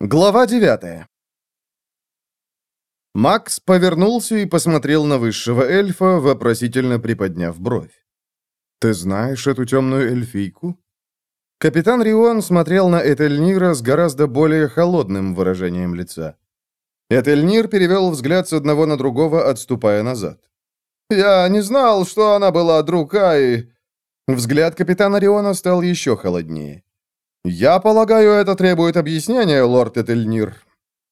Глава 9 Макс повернулся и посмотрел на высшего эльфа, вопросительно приподняв бровь. «Ты знаешь эту темную эльфийку?» Капитан Рион смотрел на Этельнира с гораздо более холодным выражением лица. Этельнир перевел взгляд с одного на другого, отступая назад. «Я не знал, что она была друг Аи». Взгляд капитана Риона стал еще холоднее. «Я полагаю, это требует объяснения, лорд Этельнир».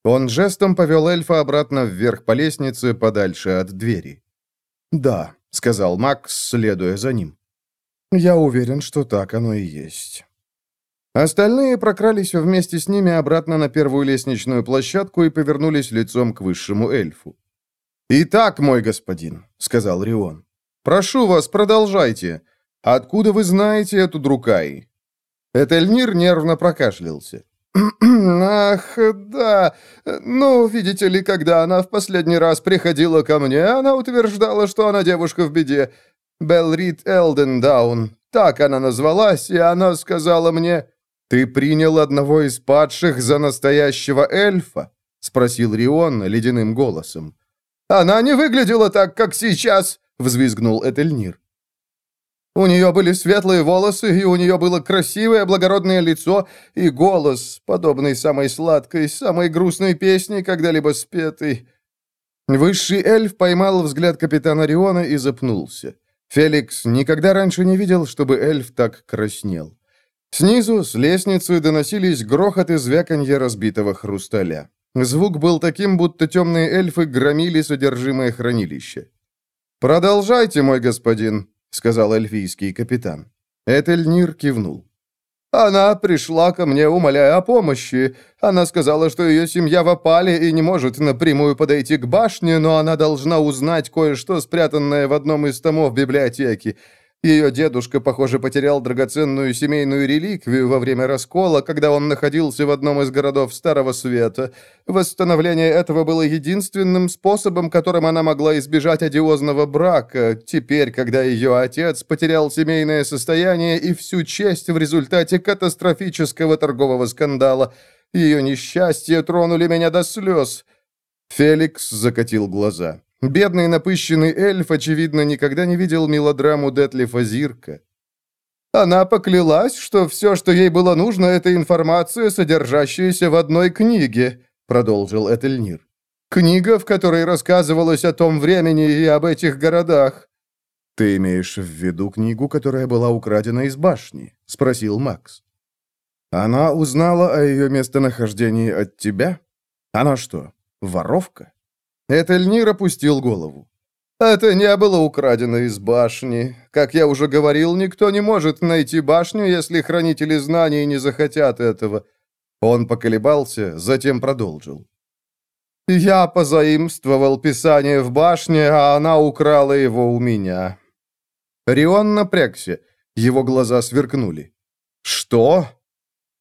Он жестом повел эльфа обратно вверх по лестнице, подальше от двери. «Да», — сказал Макс, следуя за ним. «Я уверен, что так оно и есть». Остальные прокрались вместе с ними обратно на первую лестничную площадку и повернулись лицом к высшему эльфу. «Итак, мой господин», — сказал Рион, — «прошу вас, продолжайте. Откуда вы знаете эту Друкай?» Этельнир нервно прокашлялся. «Ах, да. Ну, видите ли, когда она в последний раз приходила ко мне, она утверждала, что она девушка в беде. Белрит Элдендаун. Так она назвалась, и она сказала мне, «Ты принял одного из падших за настоящего эльфа?» — спросил Рион ледяным голосом. «Она не выглядела так, как сейчас!» — взвизгнул Этельнир. У нее были светлые волосы, и у нее было красивое благородное лицо и голос, подобный самой сладкой, самой грустной песне, когда-либо спетой. Высший эльф поймал взгляд капитана Риона и запнулся. Феликс никогда раньше не видел, чтобы эльф так краснел. Снизу, с лестницы, доносились грохот и звяканье разбитого хрусталя. Звук был таким, будто темные эльфы громили содержимое хранилища. «Продолжайте, мой господин», сказал эльфийский капитан. Этельнир кивнул. «Она пришла ко мне, умоляя о помощи. Она сказала, что ее семья в опале и не может напрямую подойти к башне, но она должна узнать кое-что, спрятанное в одном из томов библиотеки. Ее дедушка, похоже, потерял драгоценную семейную реликвию во время раскола, когда он находился в одном из городов Старого Света. Восстановление этого было единственным способом, которым она могла избежать одиозного брака, теперь, когда ее отец потерял семейное состояние и всю честь в результате катастрофического торгового скандала. Ее несчастье тронули меня до слез. Феликс закатил глаза. Бедный напыщенный эльф, очевидно, никогда не видел мелодраму Детлифа Зирка. Она поклялась, что все, что ей было нужно, это информация, содержащаяся в одной книге, продолжил Этельнир. Книга, в которой рассказывалось о том времени и об этих городах. «Ты имеешь в виду книгу, которая была украдена из башни?» — спросил Макс. «Она узнала о ее местонахождении от тебя? Она что, воровка?» Этельнир опустил голову. «Это не было украдено из башни. Как я уже говорил, никто не может найти башню, если хранители знаний не захотят этого». Он поколебался, затем продолжил. «Я позаимствовал писание в башне, а она украла его у меня». Рион напрягся, его глаза сверкнули. «Что?»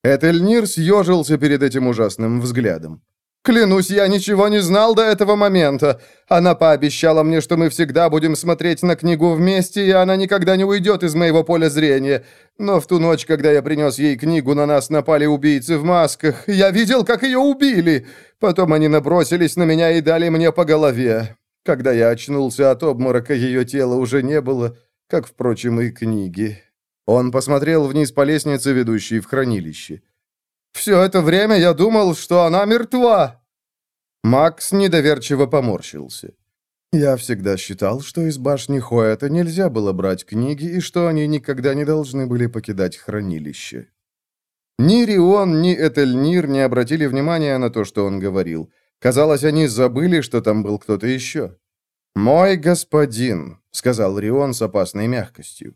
Этельнир съежился перед этим ужасным взглядом. Клянусь, я ничего не знал до этого момента. Она пообещала мне, что мы всегда будем смотреть на книгу вместе, и она никогда не уйдет из моего поля зрения. Но в ту ночь, когда я принес ей книгу, на нас напали убийцы в масках. Я видел, как ее убили. Потом они набросились на меня и дали мне по голове. Когда я очнулся от обморока, ее тела уже не было, как, впрочем, и книги. Он посмотрел вниз по лестнице, ведущей в хранилище. Все это время я думал, что она мертва!» Макс недоверчиво поморщился. «Я всегда считал, что из башни Хоэта нельзя было брать книги и что они никогда не должны были покидать хранилище». Ни Рион, ни Этельнир не обратили внимания на то, что он говорил. Казалось, они забыли, что там был кто-то еще. «Мой господин», — сказал Рион с опасной мягкостью.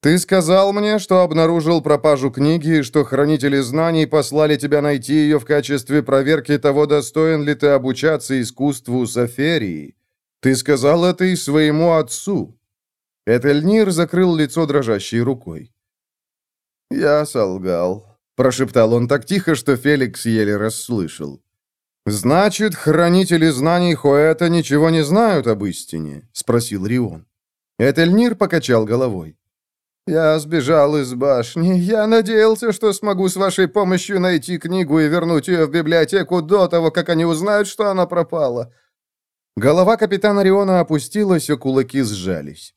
«Ты сказал мне, что обнаружил пропажу книги что хранители знаний послали тебя найти ее в качестве проверки того, достоин ли ты обучаться искусству Саферии. Ты сказал это и своему отцу». Этельнир закрыл лицо дрожащей рукой. «Я солгал», — прошептал он так тихо, что Феликс еле расслышал. «Значит, хранители знаний Хоэта ничего не знают об истине?» — спросил Рион. Этельнир покачал головой. «Я сбежал из башни. Я надеялся, что смогу с вашей помощью найти книгу и вернуть ее в библиотеку до того, как они узнают, что она пропала». Голова капитана Риона опустилась, а кулаки сжались.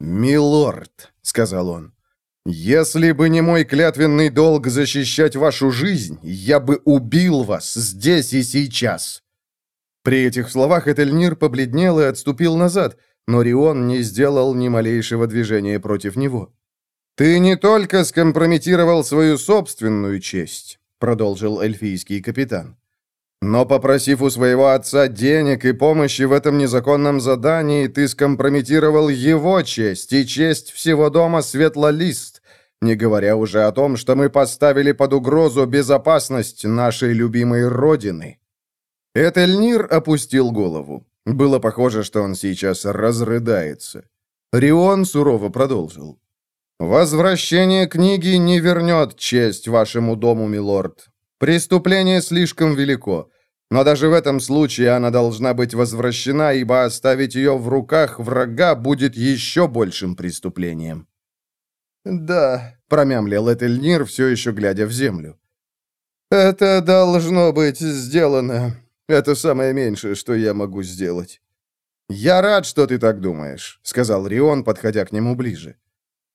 «Милорд», — сказал он, — «если бы не мой клятвенный долг защищать вашу жизнь, я бы убил вас здесь и сейчас». При этих словах Этельнир побледнел и отступил назад — но Рион не сделал ни малейшего движения против него. «Ты не только скомпрометировал свою собственную честь», — продолжил эльфийский капитан, «но, попросив у своего отца денег и помощи в этом незаконном задании, ты скомпрометировал его честь и честь всего дома Светлолист, не говоря уже о том, что мы поставили под угрозу безопасность нашей любимой Родины». Этельнир опустил голову. Было похоже, что он сейчас разрыдается. Рион сурово продолжил. «Возвращение книги не вернет честь вашему дому, милорд. Преступление слишком велико, но даже в этом случае она должна быть возвращена, ибо оставить ее в руках врага будет еще большим преступлением». «Да», — промямлил Этельнир, все еще глядя в землю. «Это должно быть сделано. Это самое меньшее, что я могу сделать». «Я рад, что ты так думаешь», — сказал Рион, подходя к нему ближе.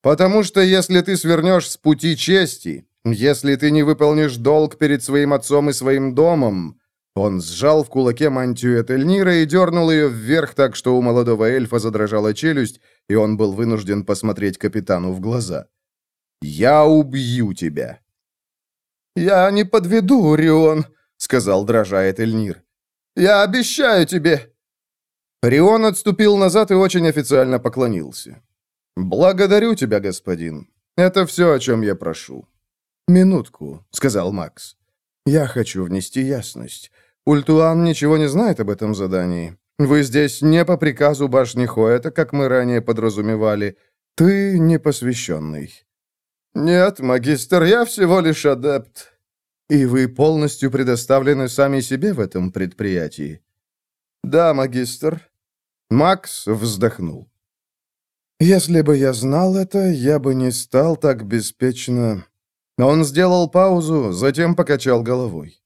«Потому что если ты свернешь с пути чести, если ты не выполнишь долг перед своим отцом и своим домом...» Он сжал в кулаке мантию Этельнира и дернул ее вверх так, что у молодого эльфа задрожала челюсть, и он был вынужден посмотреть капитану в глаза. «Я убью тебя!» «Я не подведу, Рион», — сказал дрожа Этельнир. Я обещаю тебе!» Рион отступил назад и очень официально поклонился. «Благодарю тебя, господин. Это все, о чем я прошу». «Минутку», — сказал Макс. «Я хочу внести ясность. Ультуан ничего не знает об этом задании. Вы здесь не по приказу башни Хоэта, как мы ранее подразумевали. Ты непосвященный». «Нет, магистр, я всего лишь адепт. И вы полностью предоставлены сами себе в этом предприятии? Да, магистр. Макс вздохнул. Если бы я знал это, я бы не стал так беспечно. Он сделал паузу, затем покачал головой.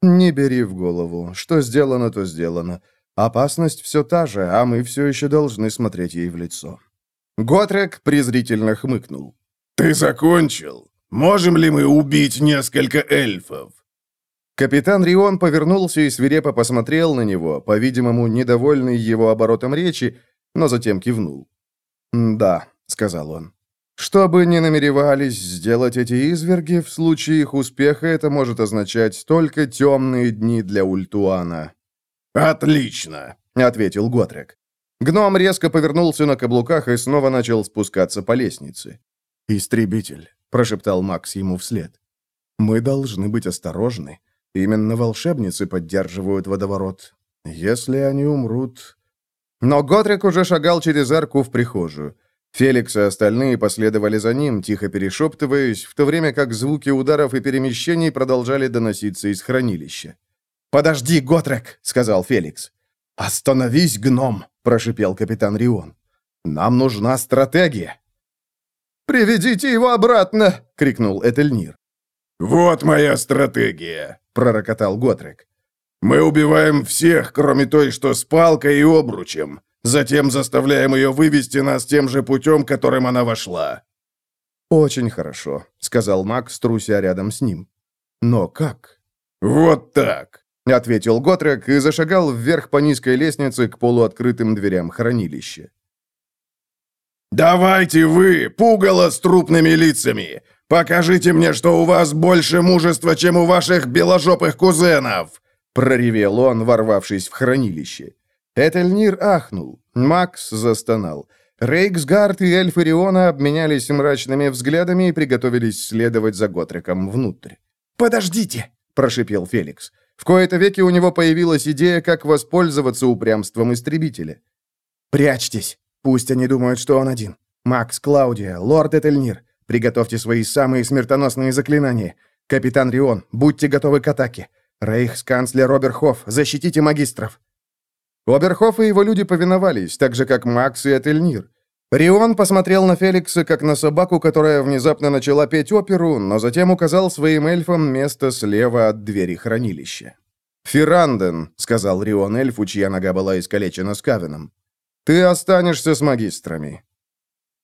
Не бери в голову. Что сделано, то сделано. Опасность все та же, а мы все еще должны смотреть ей в лицо. Готрек презрительно хмыкнул. «Ты закончил?» Можем ли мы убить несколько эльфов?» Капитан Рион повернулся и свирепо посмотрел на него, по-видимому, недовольный его оборотом речи, но затем кивнул. «Да», — сказал он. «Что бы ни намеревались сделать эти изверги, в случае их успеха это может означать только темные дни для Ультуана». «Отлично», — ответил Готрек. Гном резко повернулся на каблуках и снова начал спускаться по лестнице. «Истребитель», прошептал Макс ему вслед. «Мы должны быть осторожны. Именно волшебницы поддерживают водоворот. Если они умрут...» Но Готрик уже шагал через арку в прихожую. Феликс и остальные последовали за ним, тихо перешептываясь, в то время как звуки ударов и перемещений продолжали доноситься из хранилища. «Подожди, Готрек!» — сказал Феликс. «Остановись, гном!» — прошипел капитан Рион. «Нам нужна стратегия!» «Приведите его обратно!» — крикнул Этельнир. «Вот моя стратегия!» — пророкотал Готрек. «Мы убиваем всех, кроме той, что с палкой и обручем. Затем заставляем ее вывести нас тем же путем, которым она вошла». «Очень хорошо», — сказал Макс, труся рядом с ним. «Но как?» «Вот так», — ответил Готрек и зашагал вверх по низкой лестнице к полуоткрытым дверям хранилища. «Давайте вы, пугало с трупными лицами! Покажите мне, что у вас больше мужества, чем у ваших беложопых кузенов!» Проревел он, ворвавшись в хранилище. Этельнир ахнул. Макс застонал. Рейксгард и Эльфариона обменялись мрачными взглядами и приготовились следовать за Готриком внутрь. «Подождите!» – прошипел Феликс. В кои-то веки у него появилась идея, как воспользоваться упрямством истребителя. «Прячьтесь!» Пусть они думают, что он один. Макс, Клаудия, лорд Этельнир, приготовьте свои самые смертоносные заклинания. Капитан Рион, будьте готовы к атаке. Рейхсканцлер Оберхоф, защитите магистров». Оберхоф и его люди повиновались, так же, как Макс и Этельнир. Рион посмотрел на Феликса, как на собаку, которая внезапно начала петь оперу, но затем указал своим эльфам место слева от двери хранилища. «Феранден», — сказал Рион эльфу, чья нога была искалечена скавеном, — «ты останешься с магистрами».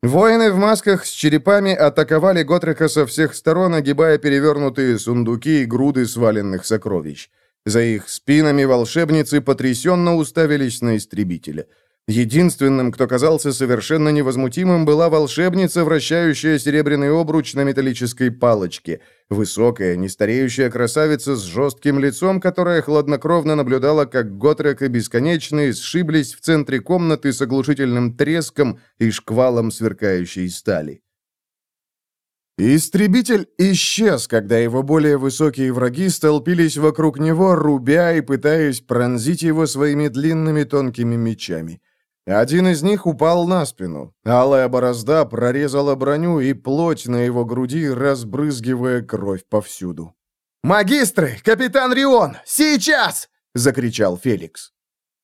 Воины в масках с черепами атаковали Готрека со всех сторон, огибая перевернутые сундуки и груды сваленных сокровищ. За их спинами волшебницы потрясенно уставились на истребителя — Единственным, кто казался совершенно невозмутимым, была волшебница, вращающая серебряный обруч на металлической палочке. Высокая, нестареющая красавица с жестким лицом, которая хладнокровно наблюдала, как Готрек и Бесконечный сшиблись в центре комнаты с оглушительным треском и шквалом сверкающей стали. Истребитель исчез, когда его более высокие враги столпились вокруг него, рубя и пытаясь пронзить его своими длинными тонкими мечами. Один из них упал на спину. Алая борозда прорезала броню и плоть на его груди, разбрызгивая кровь повсюду. «Магистры! Капитан Рион! Сейчас!» — закричал Феликс.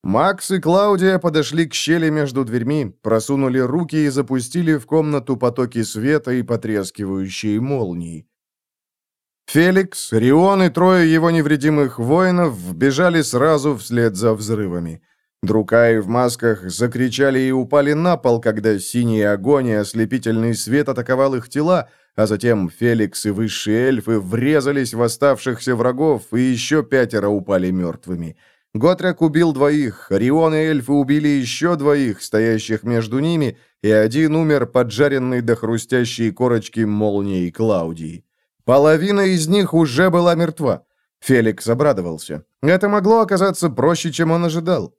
Макс и Клаудия подошли к щели между дверьми, просунули руки и запустили в комнату потоки света и потрескивающие молнии. Феликс, Рион и трое его невредимых воинов вбежали сразу вслед за взрывами. Друкаи в масках закричали и упали на пол, когда синий огонь и ослепительный свет атаковал их тела, а затем Феликс и высшие эльфы врезались в оставшихся врагов, и еще пятеро упали мертвыми. Готрек убил двоих, Рион и эльфы убили еще двоих, стоящих между ними, и один умер, поджаренный до хрустящей корочки молнией Клаудии. Половина из них уже была мертва. Феликс обрадовался. Это могло оказаться проще, чем он ожидал.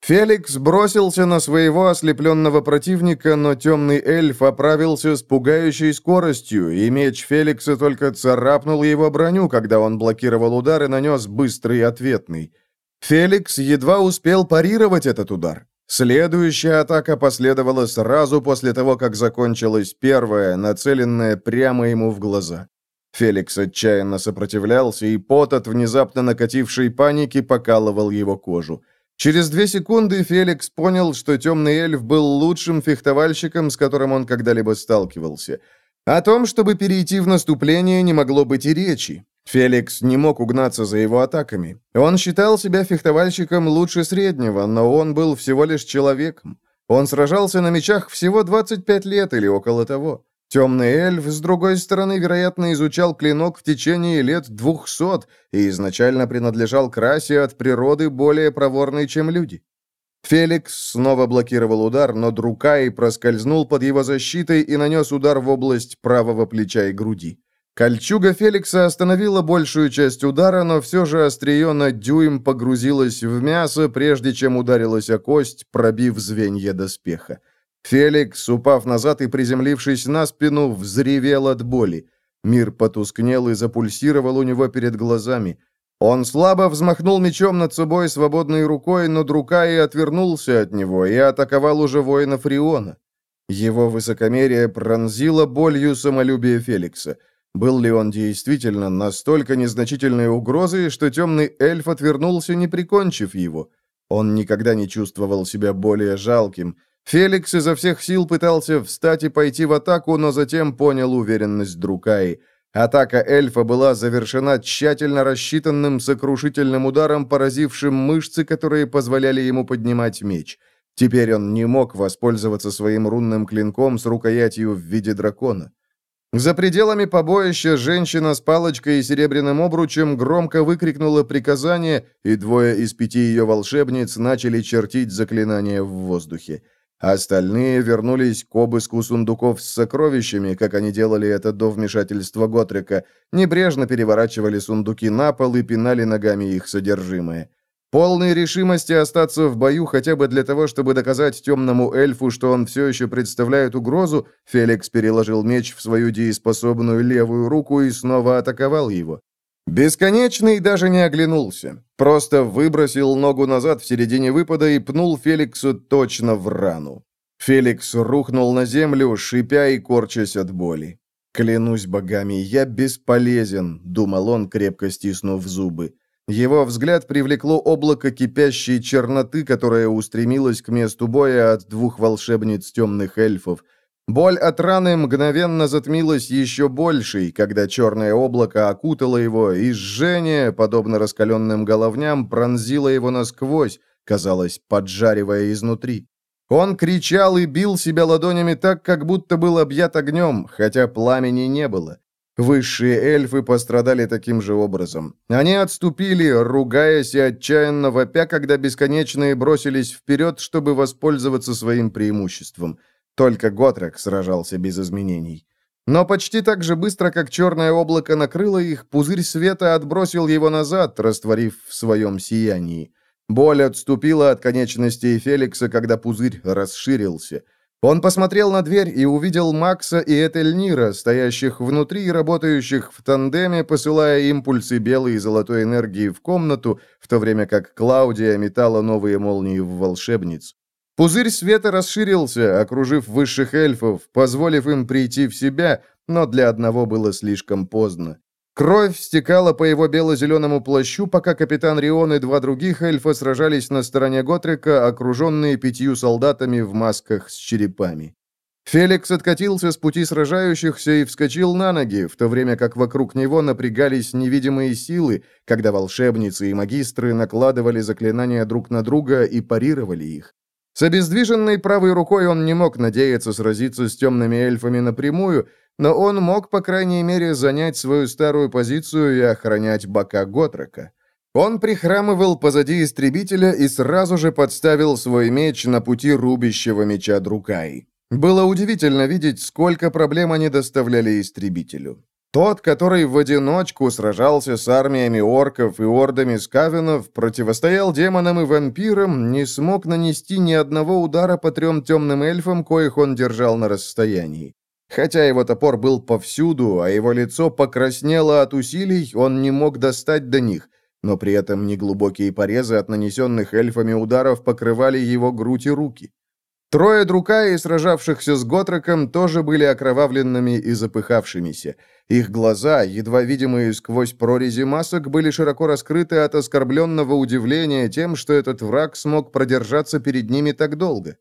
Феликс бросился на своего ослепленного противника, но темный эльф оправился с пугающей скоростью, и меч Феликса только царапнул его броню, когда он блокировал удар и нанес быстрый ответный. Феликс едва успел парировать этот удар. Следующая атака последовала сразу после того, как закончилась первая, нацеленная прямо ему в глаза. Феликс отчаянно сопротивлялся, и пот от внезапно накатившей паники покалывал его кожу. Через две секунды Феликс понял, что темный эльф был лучшим фехтовальщиком, с которым он когда-либо сталкивался. О том, чтобы перейти в наступление, не могло быть и речи. Феликс не мог угнаться за его атаками. Он считал себя фехтовальщиком лучше среднего, но он был всего лишь человеком. Он сражался на мечах всего 25 лет или около того. Темный эльф, с другой стороны, вероятно, изучал клинок в течение лет двухсот и изначально принадлежал к расе от природы более проворной, чем люди. Феликс снова блокировал удар, но Друкай проскользнул под его защитой и нанес удар в область правого плеча и груди. Кольчуга Феликса остановила большую часть удара, но все же острие на дюйм погрузилось в мясо, прежде чем ударилась о кость, пробив звенья доспеха. Феликс, упав назад и приземлившись на спину, взревел от боли. Мир потускнел и запульсировал у него перед глазами. Он слабо взмахнул мечом над собой свободной рукой, но Друкай отвернулся от него и атаковал уже воина Фриона. Его высокомерие пронзило болью самолюбие Феликса. Был ли он действительно настолько незначительной угрозой, что темный эльф отвернулся, не прикончив его? Он никогда не чувствовал себя более жалким, Феликс изо всех сил пытался встать и пойти в атаку, но затем понял уверенность Друкаи. Атака эльфа была завершена тщательно рассчитанным сокрушительным ударом, поразившим мышцы, которые позволяли ему поднимать меч. Теперь он не мог воспользоваться своим рунным клинком с рукоятью в виде дракона. За пределами побоища женщина с палочкой и серебряным обручем громко выкрикнула приказание, и двое из пяти ее волшебниц начали чертить заклинания в воздухе. Остальные вернулись к обыску сундуков с сокровищами, как они делали это до вмешательства Готрика, небрежно переворачивали сундуки на пол и пинали ногами их содержимое. Полной решимости остаться в бою хотя бы для того, чтобы доказать темному эльфу, что он все еще представляет угрозу, Феликс переложил меч в свою дееспособную левую руку и снова атаковал его. Бесконечный даже не оглянулся. Просто выбросил ногу назад в середине выпада и пнул Феликсу точно в рану. Феликс рухнул на землю, шипя и корчась от боли. «Клянусь богами, я бесполезен», — думал он, крепко стиснув зубы. Его взгляд привлекло облако кипящей черноты, которое устремилось к месту боя от двух волшебниц темных эльфов. Боль от раны мгновенно затмилась еще большей, когда черное облако окутало его, и жжение, подобно раскаленным головням, пронзило его насквозь, казалось, поджаривая изнутри. Он кричал и бил себя ладонями так, как будто был объят огнем, хотя пламени не было. Высшие эльфы пострадали таким же образом. Они отступили, ругаясь и отчаянно вопя, когда бесконечные бросились вперед, чтобы воспользоваться своим преимуществом. Только Готрек сражался без изменений. Но почти так же быстро, как черное облако накрыло их, пузырь света отбросил его назад, растворив в своем сиянии. Боль отступила от конечностей Феликса, когда пузырь расширился – он посмотрел на дверь и увидел Макса и Этельнира, стоящих внутри и работающих в тандеме, посылая импульсы белой и золотой энергии в комнату, в то время как Клаудия метала новые молнии в волшебниц. Пузырь света расширился, окружив высших эльфов, позволив им прийти в себя, но для одного было слишком поздно. Кровь стекала по его бело-зеленому плащу, пока капитан Рион и два других эльфа сражались на стороне Готрика, окруженные пятью солдатами в масках с черепами. Феликс откатился с пути сражающихся и вскочил на ноги, в то время как вокруг него напрягались невидимые силы, когда волшебницы и магистры накладывали заклинания друг на друга и парировали их. С обездвиженной правой рукой он не мог надеяться сразиться с темными эльфами напрямую, но он мог, по крайней мере, занять свою старую позицию и охранять бока Готрека. Он прихрамывал позади истребителя и сразу же подставил свой меч на пути рубящего меча Друкаи. Было удивительно видеть, сколько проблем они доставляли истребителю. Тот, который в одиночку сражался с армиями орков и ордами скавенов, противостоял демонам и вампирам, не смог нанести ни одного удара по трем темным эльфам, коих он держал на расстоянии. Хотя его топор был повсюду, а его лицо покраснело от усилий, он не мог достать до них, но при этом неглубокие порезы от нанесенных эльфами ударов покрывали его грудь и руки. Трое друкаи, сражавшихся с Готроком, тоже были окровавленными и запыхавшимися. Их глаза, едва видимые сквозь прорези масок, были широко раскрыты от оскорбленного удивления тем, что этот враг смог продержаться перед ними так долго.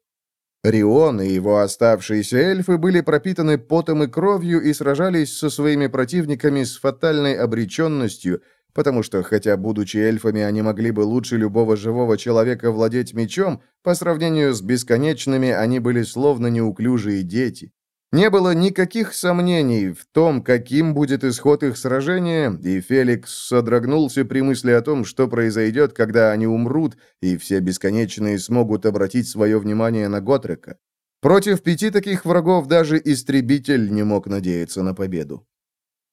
Рион и его оставшиеся эльфы были пропитаны потом и кровью и сражались со своими противниками с фатальной обреченностью, потому что, хотя, будучи эльфами, они могли бы лучше любого живого человека владеть мечом, по сравнению с бесконечными они были словно неуклюжие дети. Не было никаких сомнений в том, каким будет исход их сражения, и Феликс содрогнулся при мысли о том, что произойдет, когда они умрут, и все бесконечные смогут обратить свое внимание на Готрека. Против пяти таких врагов даже истребитель не мог надеяться на победу.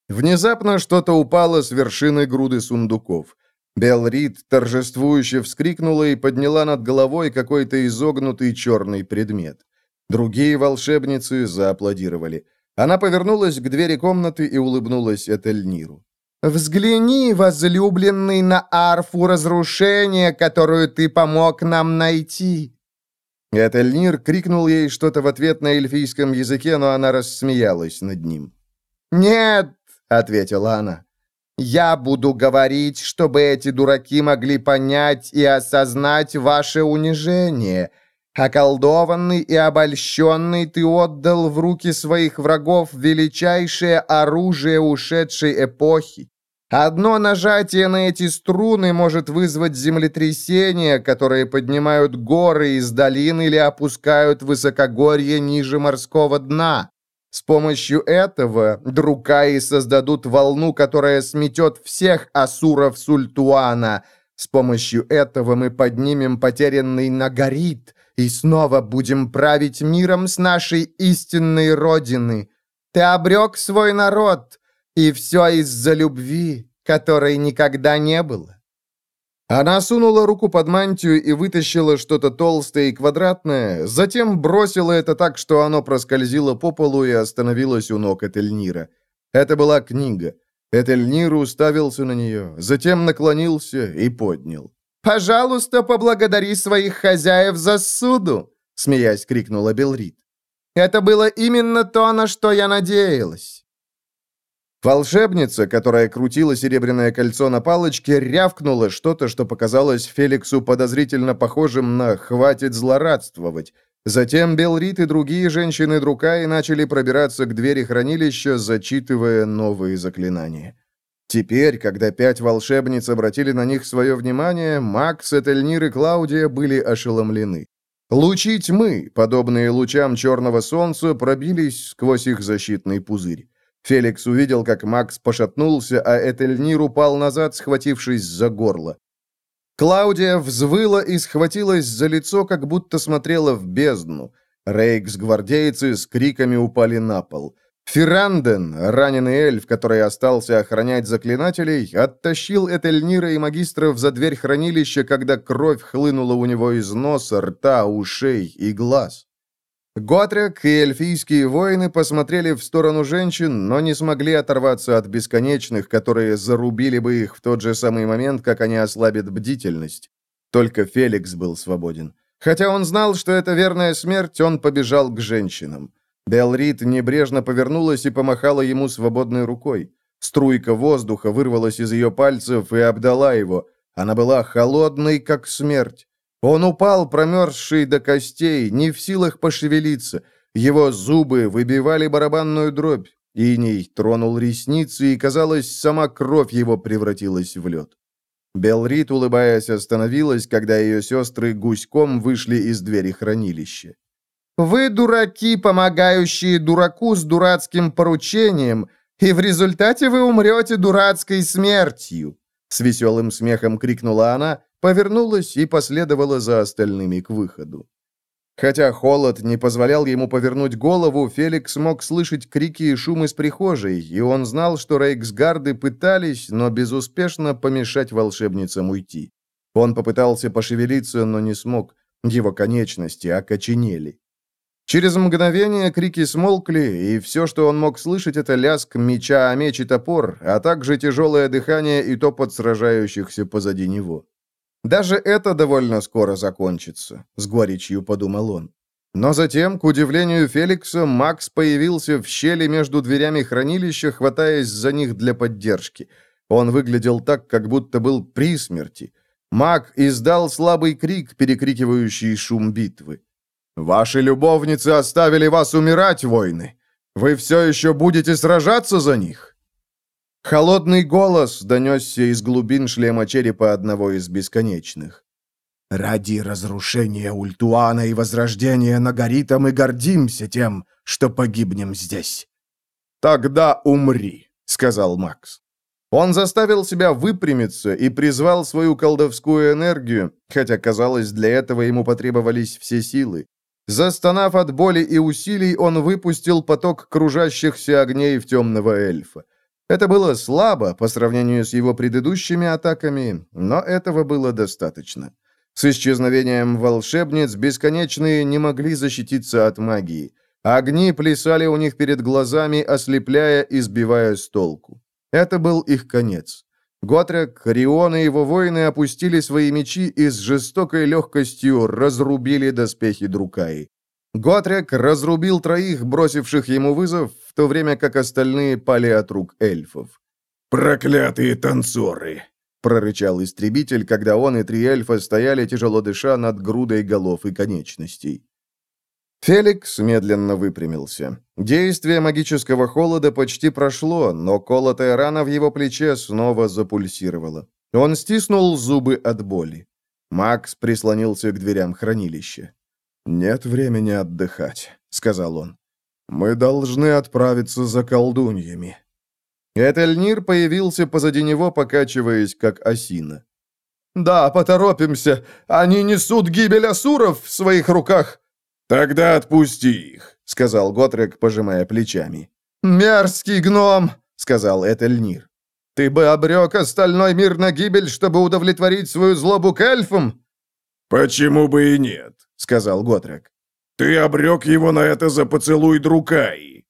Внезапно что-то упало с вершины груды сундуков. Белрид торжествующе вскрикнула и подняла над головой какой-то изогнутый черный предмет. Другие волшебницы зааплодировали. Она повернулась к двери комнаты и улыбнулась Этельниру. «Взгляни, возлюбленный, на арфу разрушения, которую ты помог нам найти!» Этельнир крикнул ей что-то в ответ на эльфийском языке, но она рассмеялась над ним. «Нет!» — ответила она. «Я буду говорить, чтобы эти дураки могли понять и осознать ваше унижение». Околдованный и обольщенный ты отдал в руки своих врагов величайшее оружие ушедшей эпохи. Одно нажатие на эти струны может вызвать землетрясения, которые поднимают горы из долин или опускают высокогорье ниже морского дна. С помощью этого Друкаи создадут волну, которая сметет всех асуров Сультуана. С помощью этого мы поднимем потерянный Нагарит, и снова будем править миром с нашей истинной родины. Ты обрек свой народ, и все из-за любви, которой никогда не было». Она сунула руку под мантию и вытащила что-то толстое и квадратное, затем бросила это так, что оно проскользило по полу и остановилось у ног Этельнира. Это была книга. Этельнир уставился на нее, затем наклонился и поднял. «Пожалуйста, поблагодари своих хозяев за суду!» — смеясь крикнула Белрит. «Это было именно то, на что я надеялась!» Волшебница, которая крутила серебряное кольцо на палочке, рявкнула что-то, что показалось Феликсу подозрительно похожим на «хватит злорадствовать». Затем Белрит и другие женщины Друкаи начали пробираться к двери хранилища, зачитывая новые заклинания. Теперь, когда пять волшебниц обратили на них свое внимание, Макс, Этельнир и Клаудия были ошеломлены. Лучи тьмы, подобные лучам черного солнца, пробились сквозь их защитный пузырь. Феликс увидел, как Макс пошатнулся, а Этельнир упал назад, схватившись за горло. Клаудия взвыла и схватилась за лицо, как будто смотрела в бездну. Рейкс-гвардейцы с криками упали на пол. Ферранден, раненый эльф, который остался охранять заклинателей, оттащил Этельнира и магистров за дверь хранилища, когда кровь хлынула у него из носа, рта, ушей и глаз. Готрек и эльфийские воины посмотрели в сторону женщин, но не смогли оторваться от бесконечных, которые зарубили бы их в тот же самый момент, как они ослабят бдительность. Только Феликс был свободен. Хотя он знал, что это верная смерть, он побежал к женщинам. Белрит небрежно повернулась и помахала ему свободной рукой. Струйка воздуха вырвалась из ее пальцев и обдала его. Она была холодной, как смерть. Он упал, промерзший до костей, не в силах пошевелиться. Его зубы выбивали барабанную дробь. Иней тронул ресницы, и, казалось, сама кровь его превратилась в лед. Белрит, улыбаясь, остановилась, когда ее сестры гуськом вышли из двери хранилища. «Вы дураки, помогающие дураку с дурацким поручением, и в результате вы умрете дурацкой смертью!» С веселым смехом крикнула она, повернулась и последовала за остальными к выходу. Хотя холод не позволял ему повернуть голову, Феликс мог слышать крики и шум из прихожей, и он знал, что рейксгарды пытались, но безуспешно помешать волшебницам уйти. Он попытался пошевелиться, но не смог. Его конечности окоченели. Через мгновение крики смолкли, и все, что он мог слышать, это лязг меча о меч и топор, а также тяжелое дыхание и топот сражающихся позади него. Даже это довольно скоро закончится, с горечью подумал он. Но затем, к удивлению Феликса, Макс появился в щели между дверями хранилища, хватаясь за них для поддержки. Он выглядел так, как будто был при смерти. Маг издал слабый крик, перекрикивающий шум битвы. «Ваши любовницы оставили вас умирать, воины! Вы все еще будете сражаться за них?» Холодный голос донесся из глубин шлема черепа одного из бесконечных. «Ради разрушения Ультуана и возрождения Нагарита мы гордимся тем, что погибнем здесь». «Тогда умри», — сказал Макс. Он заставил себя выпрямиться и призвал свою колдовскую энергию, хотя, казалось, для этого ему потребовались все силы. Застонав от боли и усилий, он выпустил поток кружащихся огней в темного эльфа. Это было слабо по сравнению с его предыдущими атаками, но этого было достаточно. С исчезновением волшебниц бесконечные не могли защититься от магии. Огни плясали у них перед глазами, ослепляя и сбивая с толку. Это был их конец. Готрек, Рион и его воины опустили свои мечи и с жестокой легкостью разрубили доспехи Друкаи. Готрек разрубил троих, бросивших ему вызов, в то время как остальные пали от рук эльфов. «Проклятые танцоры!» — прорычал истребитель, когда он и три эльфа стояли, тяжело дыша, над грудой голов и конечностей. Феликс медленно выпрямился. Действие магического холода почти прошло, но колотая рана в его плече снова запульсировала. Он стиснул зубы от боли. Макс прислонился к дверям хранилища. «Нет времени отдыхать», — сказал он. «Мы должны отправиться за колдуньями». Этельнир появился позади него, покачиваясь, как осина. «Да, поторопимся. Они несут гибель асуров в своих руках». «Тогда отпусти их», — сказал Готрек, пожимая плечами. «Мерзкий гном», — сказал Этельнир. «Ты бы обрек остальной мир на гибель, чтобы удовлетворить свою злобу к эльфам?» «Почему бы и нет?» — сказал Готрек. «Ты обрек его на это за поцелуй Друкаи».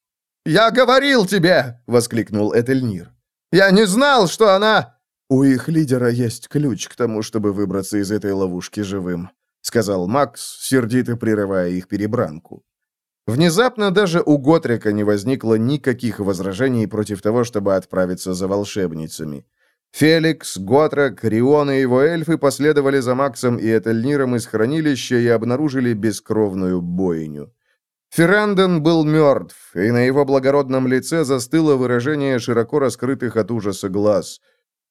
«Я говорил тебе!» — воскликнул Этельнир. «Я не знал, что она...» «У их лидера есть ключ к тому, чтобы выбраться из этой ловушки живым», — сказал Макс, сердито прерывая их перебранку. Внезапно даже у Готрика не возникло никаких возражений против того, чтобы отправиться за волшебницами. Феликс, Готрек, Рион и его эльфы последовали за Максом и Этельниром из хранилища и обнаружили бескровную бойню. Ферранден был мертв, и на его благородном лице застыло выражение широко раскрытых от ужаса глаз.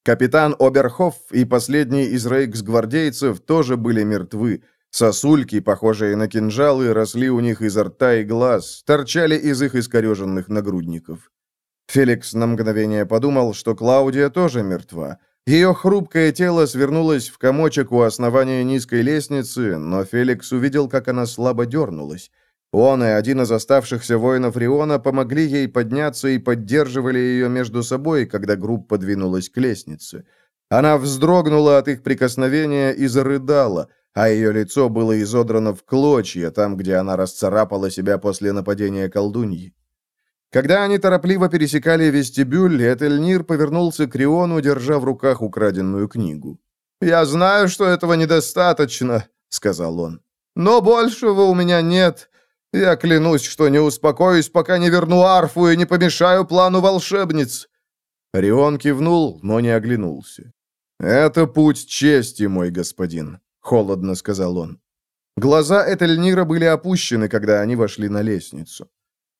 Капитан Оберхоф и последний из рейкс-гвардейцев тоже были мертвы, Сосульки, похожие на кинжалы, росли у них изо рта и глаз, торчали из их искореженных нагрудников. Феликс на мгновение подумал, что Клаудия тоже мертва. Ее хрупкое тело свернулось в комочек у основания низкой лестницы, но Феликс увидел, как она слабо дернулась. Он и один из оставшихся воинов Риона помогли ей подняться и поддерживали ее между собой, когда группа двинулась к лестнице. Она вздрогнула от их прикосновения и зарыдала – а ее лицо было изодрано в клочья, там, где она расцарапала себя после нападения колдуньи. Когда они торопливо пересекали вестибюль, Этельнир повернулся к Риону, держа в руках украденную книгу. «Я знаю, что этого недостаточно», — сказал он. «Но большего у меня нет. Я клянусь, что не успокоюсь, пока не верну арфу и не помешаю плану волшебниц». Рион кивнул, но не оглянулся. «Это путь чести, мой господин холодно сказал он. Глаза Этельнира были опущены, когда они вошли на лестницу.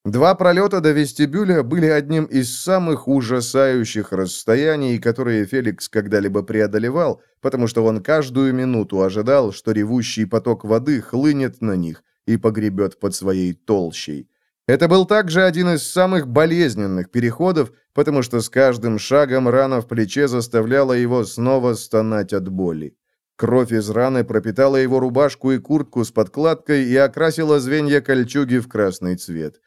Два пролета до вестибюля были одним из самых ужасающих расстояний, которые Феликс когда-либо преодолевал, потому что он каждую минуту ожидал, что ревущий поток воды хлынет на них и погребет под своей толщей. Это был также один из самых болезненных переходов, потому что с каждым шагом рана в плече заставляла его снова стонать от боли. Кровь из раны пропитала его рубашку и куртку с подкладкой и окрасила звенья кольчуги в красный цвет.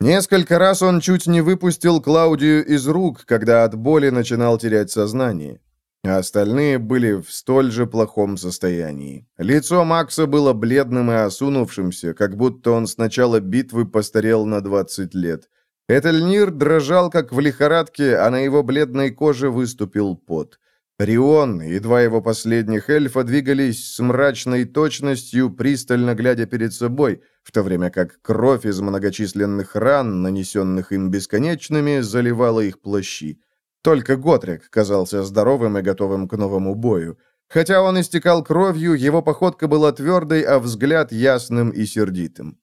Несколько раз он чуть не выпустил Клаудию из рук, когда от боли начинал терять сознание. А остальные были в столь же плохом состоянии. Лицо Макса было бледным и осунувшимся, как будто он с начала битвы постарел на 20 лет. Этельнир дрожал, как в лихорадке, а на его бледной коже выступил пот. Рион и два его последних эльфа двигались с мрачной точностью, пристально глядя перед собой, в то время как кровь из многочисленных ран, нанесенных им бесконечными, заливала их плащи. Только Готрик казался здоровым и готовым к новому бою. Хотя он истекал кровью, его походка была твердой, а взгляд ясным и сердитым.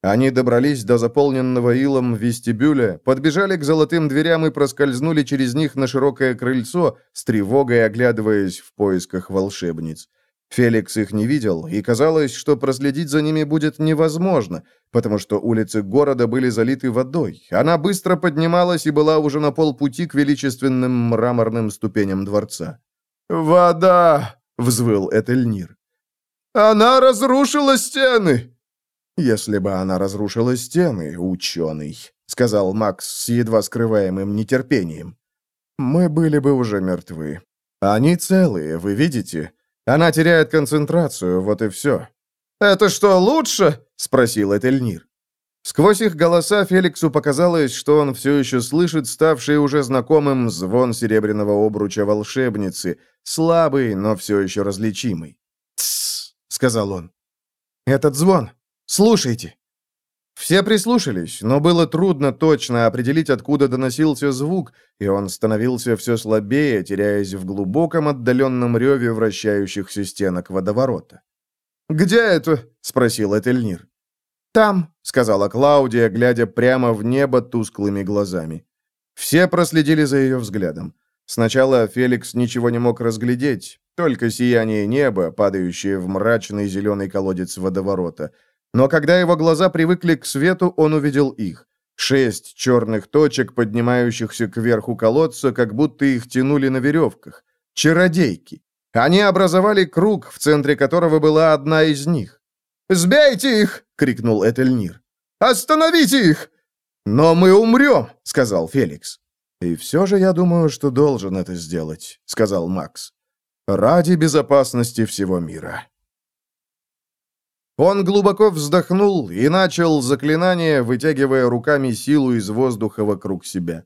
Они добрались до заполненного илом вестибюля, подбежали к золотым дверям и проскользнули через них на широкое крыльцо, с тревогой оглядываясь в поисках волшебниц. Феликс их не видел, и казалось, что проследить за ними будет невозможно, потому что улицы города были залиты водой. Она быстро поднималась и была уже на полпути к величественным мраморным ступеням дворца. «Вода!» — взвыл Этельнир. «Она разрушила стены!» «Если бы она разрушила стены, ученый», — сказал Макс с едва скрываемым нетерпением, — «мы были бы уже мертвы. Они целые, вы видите? Она теряет концентрацию, вот и все». «Это что, лучше?» — спросил Этельнир. Сквозь их голоса Феликсу показалось, что он все еще слышит ставший уже знакомым звон серебряного обруча волшебницы, слабый, но все еще различимый. «Тссс», — сказал он. «Этот звон, Слушайте!» Все прислушались, но было трудно точно определить, откуда доносился звук, и он становился все слабее, теряясь в глубоком отдаленном реве вращающихся стенок водоворота. «Где это?» — спросил Этельнир. «Там», — сказала Клаудия, глядя прямо в небо тусклыми глазами. Все проследили за ее взглядом. Сначала Феликс ничего не мог разглядеть, только сияние неба, падающее в мрачный зеленый колодец водоворота — но когда его глаза привыкли к свету, он увидел их. Шесть черных точек, поднимающихся кверху колодца, как будто их тянули на веревках. Чародейки. Они образовали круг, в центре которого была одна из них. «Сбейте их!» — крикнул Этельнир. «Остановите их!» «Но мы умрем!» — сказал Феликс. «И все же я думаю, что должен это сделать», — сказал Макс. «Ради безопасности всего мира». Он глубоко вздохнул и начал заклинание, вытягивая руками силу из воздуха вокруг себя.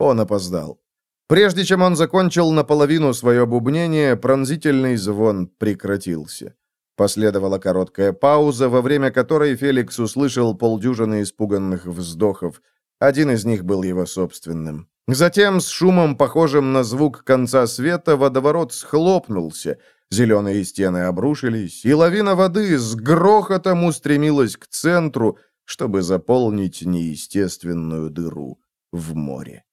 Он опоздал. Прежде чем он закончил наполовину свое бубнение, пронзительный звон прекратился. Последовала короткая пауза, во время которой Феликс услышал полдюжины испуганных вздохов. Один из них был его собственным. Затем, с шумом, похожим на звук конца света, водоворот схлопнулся, зеленые стены обрушились, и лавина воды с грохотом устремилась к центру, чтобы заполнить неестественную дыру в море.